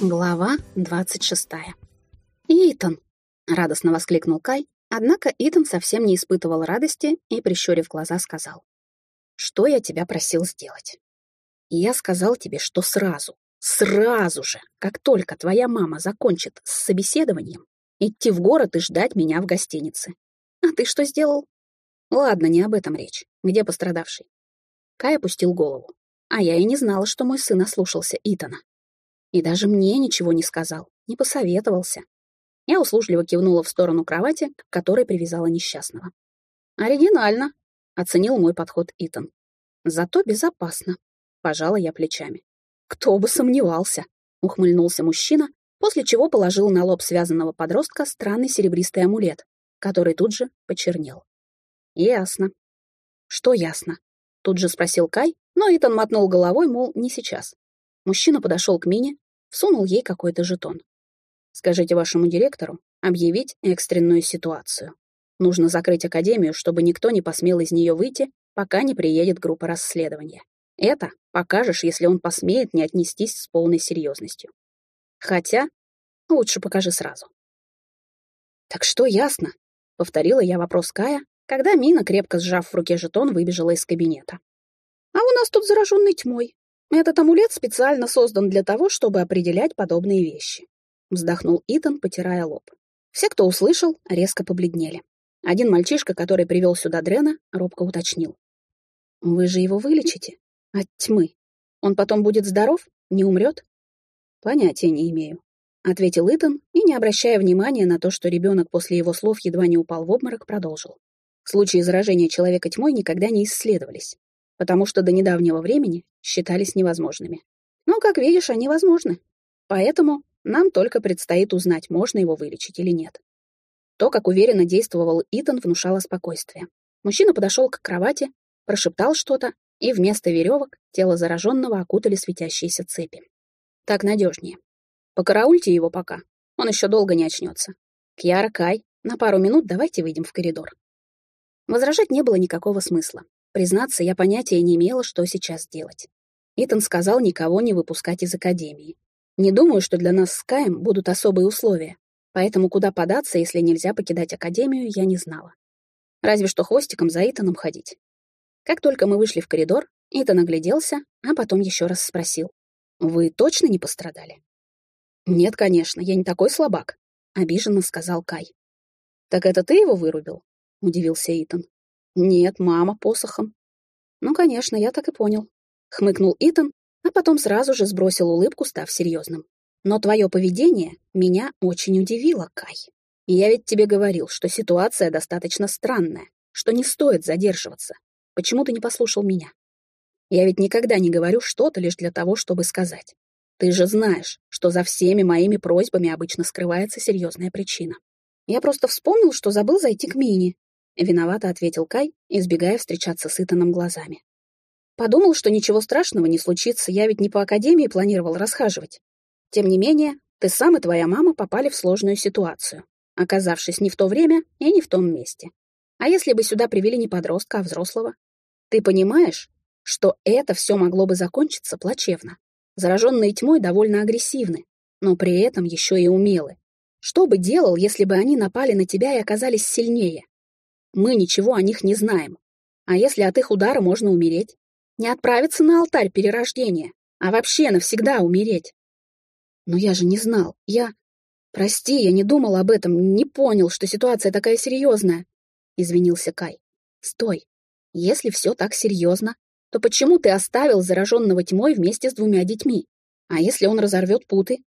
Глава 26. «Итан!» — радостно воскликнул Кай, однако Итан совсем не испытывал радости и, прищурив глаза, сказал. «Что я тебя просил сделать?» «Я сказал тебе, что сразу, сразу же, как только твоя мама закончит с собеседованием, идти в город и ждать меня в гостинице. А ты что сделал?» «Ладно, не об этом речь. Где пострадавший?» Кай опустил голову. А я и не знала, что мой сын ослушался Итана. И даже мне ничего не сказал, не посоветовался. Я услужливо кивнула в сторону кровати, к которой привязала несчастного. «Оригинально», — оценил мой подход Итан. «Зато безопасно», — пожала я плечами. «Кто бы сомневался», — ухмыльнулся мужчина, после чего положил на лоб связанного подростка странный серебристый амулет, который тут же почернел. «Ясно». «Что ясно?» — тут же спросил Кай, но Итан мотнул головой, мол, не сейчас. Мужчина подошел к Мине, всунул ей какой-то жетон. Скажите вашему директору объявить экстренную ситуацию. Нужно закрыть академию, чтобы никто не посмел из нее выйти, пока не приедет группа расследования. Это покажешь, если он посмеет не отнестись с полной серьезностью. Хотя лучше покажи сразу. «Так что ясно?» — повторила я вопрос Кая, когда Мина, крепко сжав в руке жетон, выбежала из кабинета. «А у нас тут зараженный тьмой. Этот амулет специально создан для того, чтобы определять подобные вещи. Вздохнул Итан, потирая лоб. Все, кто услышал, резко побледнели. Один мальчишка, который привел сюда Дрена, робко уточнил. «Вы же его вылечите? От тьмы. Он потом будет здоров? Не умрет?» «Понятия не имею», — ответил Итан и, не обращая внимания на то, что ребенок после его слов едва не упал в обморок, продолжил. Случаи заражения человека тьмой никогда не исследовались потому что до недавнего времени считались невозможными. Но, как видишь, они возможны. Поэтому нам только предстоит узнать, можно его вылечить или нет. То, как уверенно действовал Итан, внушало спокойствие. Мужчина подошел к кровати, прошептал что-то, и вместо веревок тело зараженного окутали светящиеся цепи. Так надежнее. Покараульте его пока, он еще долго не очнется. Кьяра, Кай, на пару минут давайте выйдем в коридор. Возражать не было никакого смысла. Признаться, я понятия не имела, что сейчас делать. Итан сказал никого не выпускать из академии. Не думаю, что для нас с Каем будут особые условия, поэтому куда податься, если нельзя покидать академию, я не знала. Разве что хвостиком за Итаном ходить. Как только мы вышли в коридор, Итан огляделся, а потом еще раз спросил. «Вы точно не пострадали?» «Нет, конечно, я не такой слабак», — обиженно сказал Кай. «Так это ты его вырубил?» — удивился Итан. «Нет, мама, посохом». «Ну, конечно, я так и понял», — хмыкнул Итан, а потом сразу же сбросил улыбку, став серьезным. «Но твое поведение меня очень удивило, Кай. Я ведь тебе говорил, что ситуация достаточно странная, что не стоит задерживаться. Почему ты не послушал меня? Я ведь никогда не говорю что-то лишь для того, чтобы сказать. Ты же знаешь, что за всеми моими просьбами обычно скрывается серьезная причина. Я просто вспомнил, что забыл зайти к Мине, Виновато ответил Кай, избегая встречаться с Итаном глазами. Подумал, что ничего страшного не случится, я ведь не по академии планировал расхаживать. Тем не менее, ты сам и твоя мама попали в сложную ситуацию, оказавшись не в то время и не в том месте. А если бы сюда привели не подростка, а взрослого? Ты понимаешь, что это все могло бы закончиться плачевно. Зараженные тьмой довольно агрессивны, но при этом еще и умелы. Что бы делал, если бы они напали на тебя и оказались сильнее? Мы ничего о них не знаем. А если от их удара можно умереть? Не отправиться на алтарь перерождения, а вообще навсегда умереть. Но я же не знал. Я... Прости, я не думал об этом, не понял, что ситуация такая серьезная. Извинился Кай. Стой. Если все так серьезно, то почему ты оставил зараженного тьмой вместе с двумя детьми? А если он разорвет путы?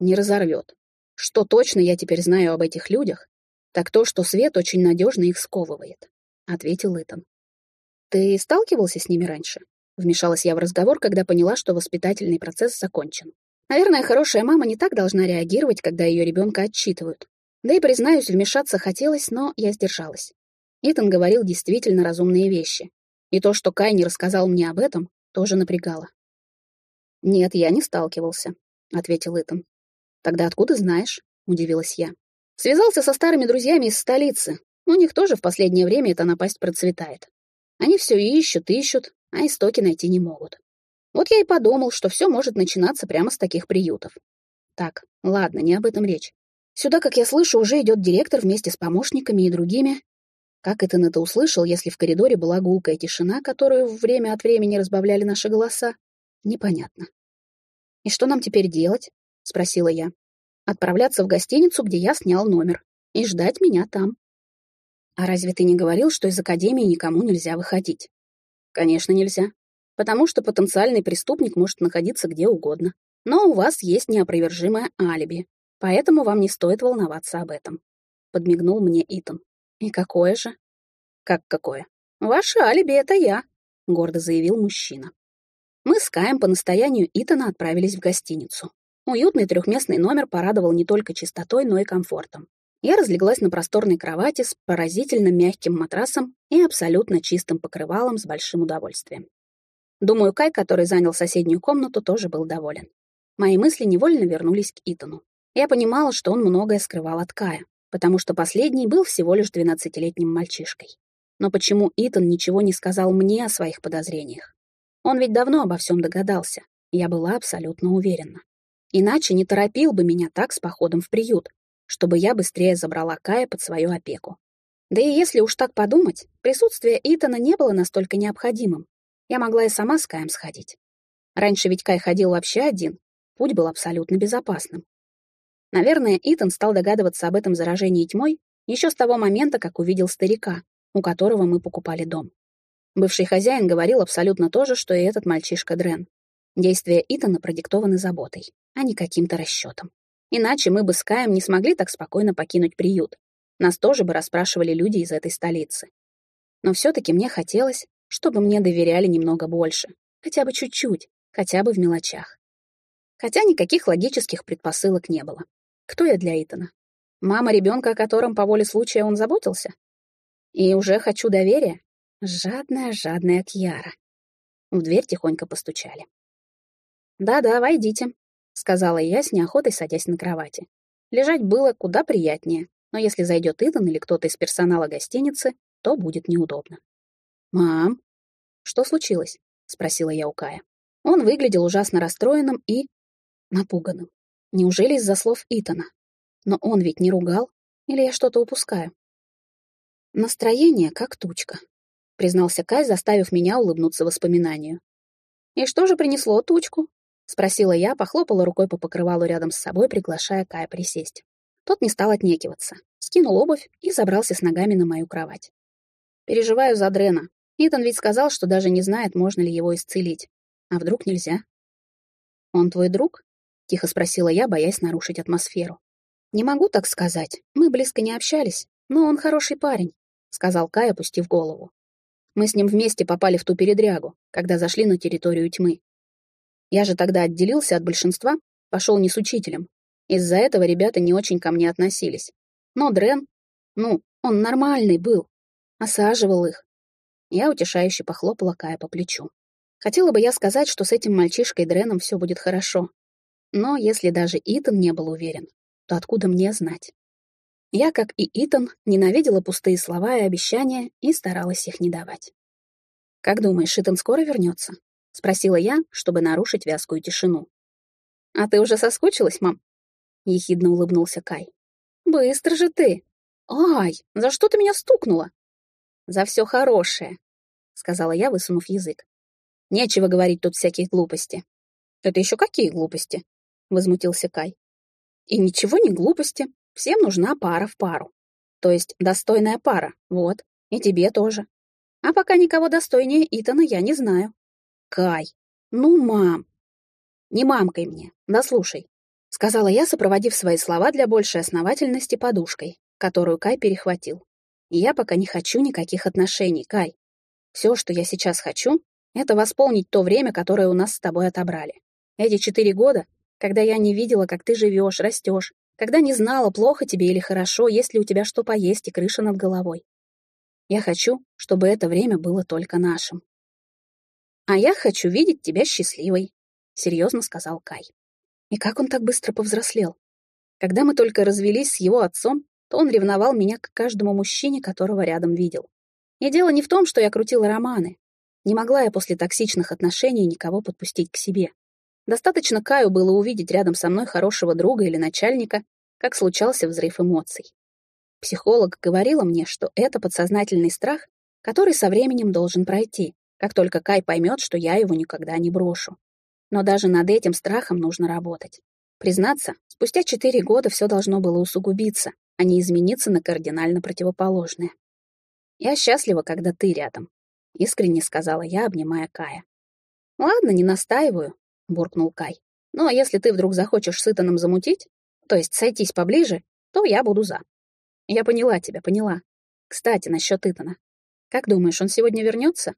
Не разорвет. Что точно я теперь знаю об этих людях, так то, что свет очень надежно их сковывает», — ответил Итан. «Ты сталкивался с ними раньше?» Вмешалась я в разговор, когда поняла, что воспитательный процесс закончен. Наверное, хорошая мама не так должна реагировать, когда ее ребенка отчитывают. Да и, признаюсь, вмешаться хотелось, но я сдержалась. Итан говорил действительно разумные вещи. И то, что Кай не рассказал мне об этом, тоже напрягало. «Нет, я не сталкивался», — ответил Итан. «Тогда откуда знаешь?» — удивилась я. Связался со старыми друзьями из столицы. У них тоже в последнее время эта напасть процветает. Они все ищут, ищут, а истоки найти не могут. Вот я и подумал, что все может начинаться прямо с таких приютов. Так, ладно, не об этом речь. Сюда, как я слышу, уже идет директор вместе с помощниками и другими. Как Итан это услышал, если в коридоре была гулкая тишина, которую время от времени разбавляли наши голоса? Непонятно. «И что нам теперь делать?» — спросила я. «Отправляться в гостиницу, где я снял номер, и ждать меня там». «А разве ты не говорил, что из академии никому нельзя выходить?» «Конечно, нельзя. Потому что потенциальный преступник может находиться где угодно. Но у вас есть неопровержимое алиби, поэтому вам не стоит волноваться об этом», — подмигнул мне Итан. «И какое же?» «Как какое?» «Ваше алиби — это я», — гордо заявил мужчина. Мы с Каем по настоянию Итана отправились в гостиницу. Уютный трехместный номер порадовал не только чистотой, но и комфортом. Я разлеглась на просторной кровати с поразительно мягким матрасом и абсолютно чистым покрывалом с большим удовольствием. Думаю, Кай, который занял соседнюю комнату, тоже был доволен. Мои мысли невольно вернулись к Итану. Я понимала, что он многое скрывал от Кая, потому что последний был всего лишь двенадцатилетним мальчишкой. Но почему Итан ничего не сказал мне о своих подозрениях? Он ведь давно обо всем догадался, я была абсолютно уверена. Иначе не торопил бы меня так с походом в приют, чтобы я быстрее забрала Кая под свою опеку. Да и если уж так подумать, присутствие Итана не было настолько необходимым. Я могла и сама с Каем сходить. Раньше ведь Кай ходил вообще один, путь был абсолютно безопасным. Наверное, Итан стал догадываться об этом заражении тьмой еще с того момента, как увидел старика, у которого мы покупали дом. Бывший хозяин говорил абсолютно то же, что и этот мальчишка Дрен. Действия Итана продиктованы заботой, а не каким-то расчетом. Иначе мы бы с Каем не смогли так спокойно покинуть приют. Нас тоже бы расспрашивали люди из этой столицы. Но все-таки мне хотелось, чтобы мне доверяли немного больше. Хотя бы чуть-чуть, хотя бы в мелочах. Хотя никаких логических предпосылок не было. Кто я для Итана? Мама ребенка, о котором по воле случая он заботился? И уже хочу доверия? Жадная, жадная Кьяра. В дверь тихонько постучали. «Да-да, войдите», — сказала я с неохотой, садясь на кровати. Лежать было куда приятнее, но если зайдет Итан или кто-то из персонала гостиницы, то будет неудобно. «Мам!» «Что случилось?» — спросила я у Кая. Он выглядел ужасно расстроенным и... напуганным. Неужели из-за слов Итана? Но он ведь не ругал? Или я что-то упускаю? Настроение как тучка, признался Кай, заставив меня улыбнуться воспоминанию. И что же принесло тучку? — спросила я, похлопала рукой по покрывалу рядом с собой, приглашая Кая присесть. Тот не стал отнекиваться, скинул обувь и забрался с ногами на мою кровать. «Переживаю за Дрена. Итан ведь сказал, что даже не знает, можно ли его исцелить. А вдруг нельзя?» «Он твой друг?» — тихо спросила я, боясь нарушить атмосферу. «Не могу так сказать. Мы близко не общались, но он хороший парень», — сказал Кай, опустив голову. «Мы с ним вместе попали в ту передрягу, когда зашли на территорию тьмы. Я же тогда отделился от большинства, пошел не с учителем. Из-за этого ребята не очень ко мне относились. Но Дрен, ну, он нормальный был. Осаживал их. Я утешающе похлопала Кая по плечу. Хотела бы я сказать, что с этим мальчишкой Дреном все будет хорошо. Но если даже Итан не был уверен, то откуда мне знать? Я, как и Итан, ненавидела пустые слова и обещания и старалась их не давать. «Как думаешь, Итан скоро вернется?» — спросила я, чтобы нарушить вязкую тишину. «А ты уже соскучилась, мам?» — ехидно улыбнулся Кай. «Быстро же ты! Ай, за что ты меня стукнула?» «За все хорошее», — сказала я, высунув язык. «Нечего говорить тут всякие глупости». «Это еще какие глупости?» — возмутился Кай. «И ничего не глупости. Всем нужна пара в пару. То есть достойная пара, вот, и тебе тоже. А пока никого достойнее Итана я не знаю». Кай, ну, мам. Не мамкой мне, да слушай, сказала я, сопроводив свои слова для большей основательности подушкой, которую Кай перехватил. Я пока не хочу никаких отношений, Кай. Все, что я сейчас хочу, это восполнить то время, которое у нас с тобой отобрали. Эти четыре года, когда я не видела, как ты живешь, растешь, когда не знала, плохо тебе или хорошо, есть ли у тебя что поесть и крыша над головой. Я хочу, чтобы это время было только нашим. «А я хочу видеть тебя счастливой», — серьезно сказал Кай. И как он так быстро повзрослел? Когда мы только развелись с его отцом, то он ревновал меня к каждому мужчине, которого рядом видел. И дело не в том, что я крутила романы. Не могла я после токсичных отношений никого подпустить к себе. Достаточно Каю было увидеть рядом со мной хорошего друга или начальника, как случался взрыв эмоций. Психолог говорила мне, что это подсознательный страх, который со временем должен пройти, как только Кай поймет, что я его никогда не брошу. Но даже над этим страхом нужно работать. Признаться, спустя четыре года все должно было усугубиться, а не измениться на кардинально противоположное. «Я счастлива, когда ты рядом», — искренне сказала я, обнимая Кая. «Ладно, не настаиваю», — буркнул Кай. «Но если ты вдруг захочешь с Итаном замутить, то есть сойтись поближе, то я буду за». «Я поняла тебя, поняла. Кстати, насчет Итана. Как думаешь, он сегодня вернется?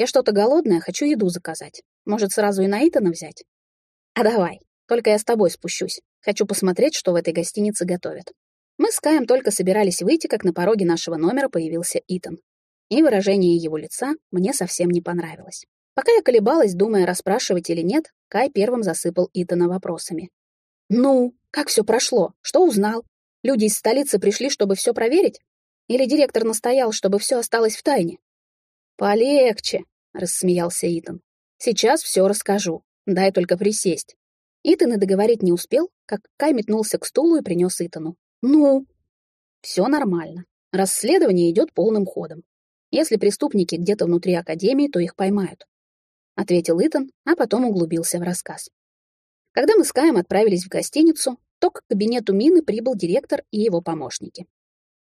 Я что-то голодная, хочу еду заказать. Может, сразу и на Итана взять? А давай, только я с тобой спущусь. Хочу посмотреть, что в этой гостинице готовят. Мы с Каем только собирались выйти, как на пороге нашего номера появился Итан. И выражение его лица мне совсем не понравилось. Пока я колебалась, думая, расспрашивать или нет, Кай первым засыпал Итана вопросами. «Ну, как все прошло? Что узнал? Люди из столицы пришли, чтобы все проверить? Или директор настоял, чтобы все осталось в тайне?» «Полегче», — рассмеялся Итан. «Сейчас все расскажу. Дай только присесть». Итан и договорить не успел, как Кай метнулся к стулу и принес Итану. Ну, все нормально. Расследование идет полным ходом. Если преступники где-то внутри Академии, то их поймают. Ответил Итан, а потом углубился в рассказ. Когда мы с Каем отправились в гостиницу, то к кабинету Мины прибыл директор и его помощники.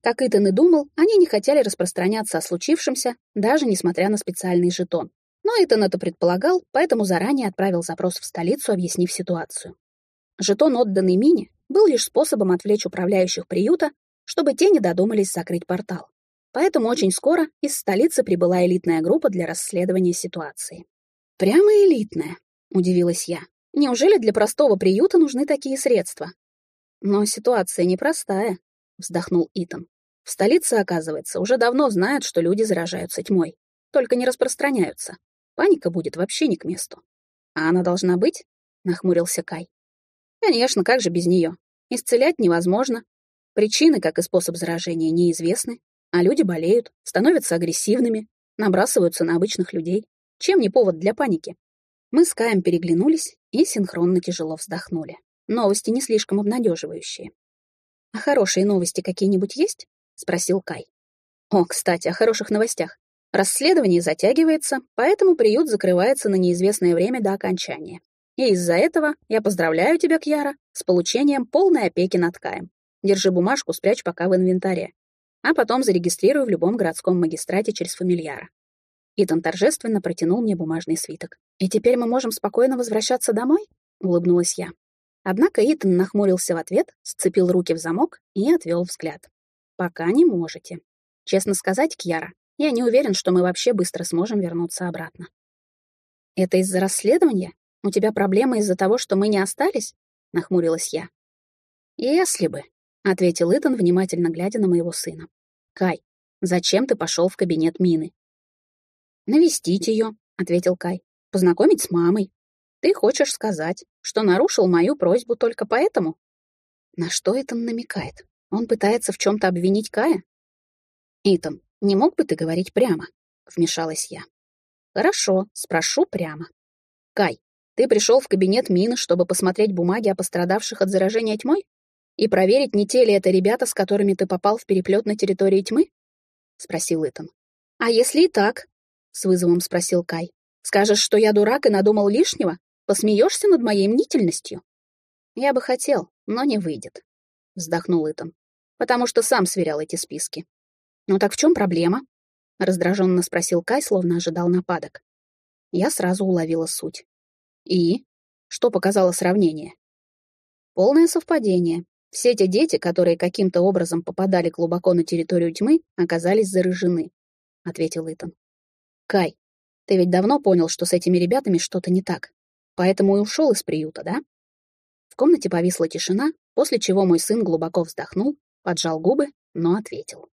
Как Итан и думал, они не хотели распространяться о случившемся, даже несмотря на специальный жетон. Но Итан это предполагал, поэтому заранее отправил запрос в столицу, объяснив ситуацию. Жетон, отданный Мине, был лишь способом отвлечь управляющих приюта, чтобы те не додумались закрыть портал. Поэтому очень скоро из столицы прибыла элитная группа для расследования ситуации. «Прямо элитная», — удивилась я. «Неужели для простого приюта нужны такие средства?» «Но ситуация непростая», — вздохнул Итан. «В столице, оказывается, уже давно знают, что люди заражаются тьмой. Только не распространяются. Паника будет вообще не к месту». «А она должна быть?» — нахмурился Кай. Конечно, как же без нее? Исцелять невозможно. Причины, как и способ заражения, неизвестны. А люди болеют, становятся агрессивными, набрасываются на обычных людей. Чем не повод для паники? Мы с Каем переглянулись и синхронно тяжело вздохнули. Новости не слишком обнадеживающие. «А хорошие новости какие-нибудь есть?» — спросил Кай. «О, кстати, о хороших новостях. Расследование затягивается, поэтому приют закрывается на неизвестное время до окончания. И из-за этого я поздравляю тебя, Кьяра, с получением полной опеки над Каем. Держи бумажку, спрячь пока в инвентаре. А потом зарегистрирую в любом городском магистрате через фамильяра. Итан торжественно протянул мне бумажный свиток. «И теперь мы можем спокойно возвращаться домой?» — улыбнулась я. Однако Итан нахмурился в ответ, сцепил руки в замок и отвел взгляд. «Пока не можете. Честно сказать, Кьяра, я не уверен, что мы вообще быстро сможем вернуться обратно». «Это из-за расследования?» «У тебя проблемы из-за того, что мы не остались?» — нахмурилась я. «Если бы», — ответил Итан, внимательно глядя на моего сына. «Кай, зачем ты пошел в кабинет Мины?» «Навестить ее», — ответил Кай. «Познакомить с мамой. Ты хочешь сказать, что нарушил мою просьбу только поэтому?» На что Итан намекает? Он пытается в чем-то обвинить Кая? «Итан, не мог бы ты говорить прямо?» — вмешалась я. «Хорошо, спрошу прямо. Кай, ты пришел в кабинет Мины, чтобы посмотреть бумаги о пострадавших от заражения тьмой? И проверить, не те ли это ребята, с которыми ты попал в переплет на территории тьмы? Спросил Итан. А если и так? С вызовом спросил Кай. Скажешь, что я дурак и надумал лишнего? Посмеешься над моей мнительностью? Я бы хотел, но не выйдет. Вздохнул Итан. Потому что сам сверял эти списки. Ну так в чем проблема? Раздраженно спросил Кай, словно ожидал нападок. Я сразу уловила суть. И? Что показало сравнение? Полное совпадение. Все те дети, которые каким-то образом попадали глубоко на территорию тьмы, оказались заражены, — ответил Итан. Кай, ты ведь давно понял, что с этими ребятами что-то не так, поэтому и ушел из приюта, да? В комнате повисла тишина, после чего мой сын глубоко вздохнул, поджал губы, но ответил.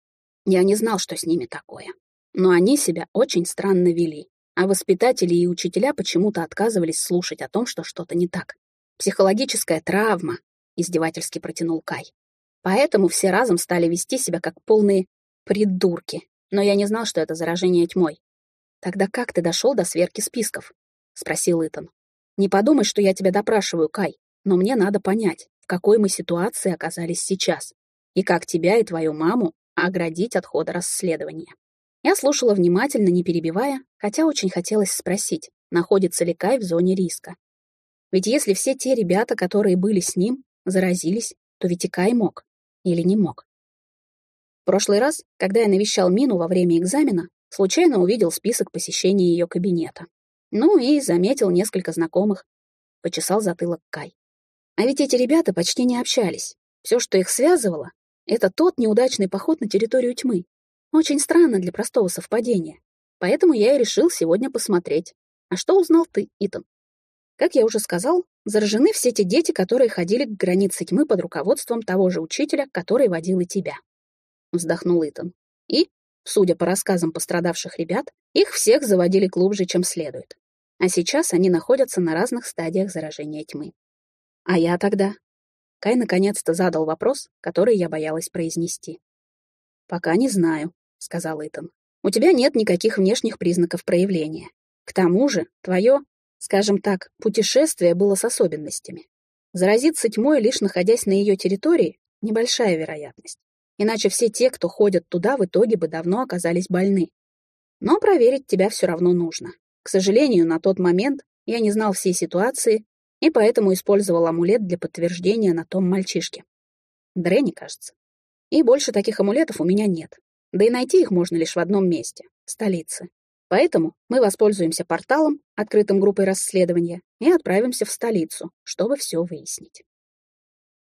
Я не знал, что с ними такое. Но они себя очень странно вели а воспитатели и учителя почему-то отказывались слушать о том, что что-то не так. «Психологическая травма», — издевательски протянул Кай. «Поэтому все разом стали вести себя как полные придурки. Но я не знал, что это заражение тьмой. Тогда как ты дошел до сверки списков?» — спросил Итан. Не подумай, что я тебя допрашиваю, Кай, но мне надо понять, в какой мы ситуации оказались сейчас, и как тебя и твою маму оградить от хода расследования. Я слушала внимательно, не перебивая, хотя очень хотелось спросить, находится ли Кай в зоне риска. Ведь если все те ребята, которые были с ним, заразились, то ведь и Кай мог. Или не мог. В прошлый раз, когда я навещал Мину во время экзамена, случайно увидел список посещений ее кабинета. Ну и заметил несколько знакомых. Почесал затылок Кай. А ведь эти ребята почти не общались. Все, что их связывало, это тот неудачный поход на территорию тьмы, очень странно для простого совпадения. Поэтому я и решил сегодня посмотреть. А что узнал ты, Итан? Как я уже сказал, заражены все те дети, которые ходили к границе тьмы под руководством того же учителя, который водил и тебя. Вздохнул Итан. И, судя по рассказам пострадавших ребят, их всех заводили глубже, чем следует. А сейчас они находятся на разных стадиях заражения тьмы. А я тогда? Кай наконец-то задал вопрос, который я боялась произнести. Пока не знаю, — сказал Итан. «У тебя нет никаких внешних признаков проявления. К тому же, твое, скажем так, путешествие было с особенностями. Заразиться тьмой, лишь находясь на ее территории, небольшая вероятность. Иначе все те, кто ходят туда, в итоге бы давно оказались больны. Но проверить тебя все равно нужно. К сожалению, на тот момент я не знал всей ситуации и поэтому использовал амулет для подтверждения на том мальчишке. Дренни, кажется. И больше таких амулетов у меня нет. Да и найти их можно лишь в одном месте — столице. Поэтому мы воспользуемся порталом, открытым группой расследования, и отправимся в столицу, чтобы все выяснить.